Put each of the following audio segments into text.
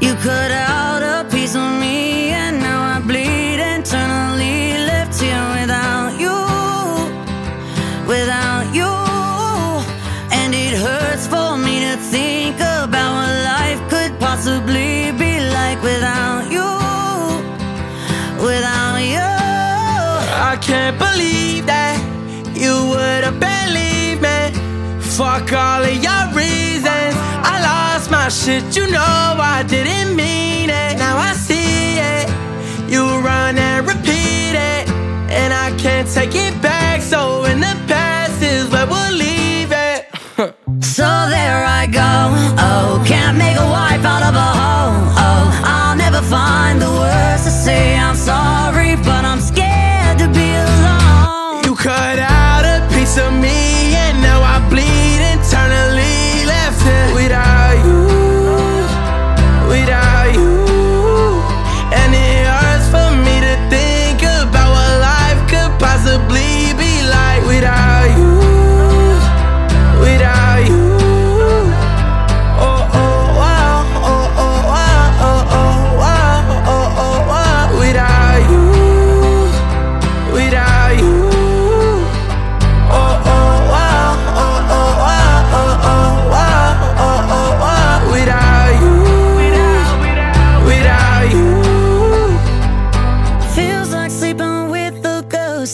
You cut out a piece of me, and now I bleed internally. Left here without you, without you. And it hurts for me to think about what life could possibly be like without you, without you. I can't believe that you would have believed me. Fuck all of. I shit, you know I didn't mean it. Now I see it. You run and repeat it. And I can't take it back. So in the past is where we'll leave it. So there I go. Oh, can't make a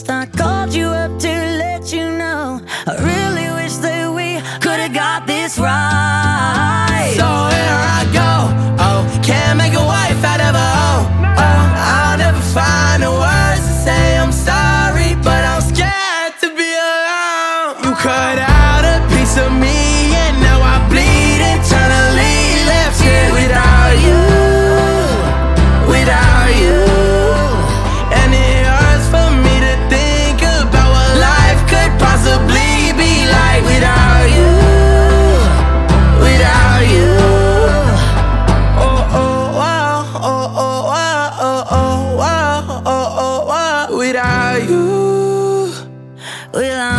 I called you up to let you know. I really wish that we could have got this oh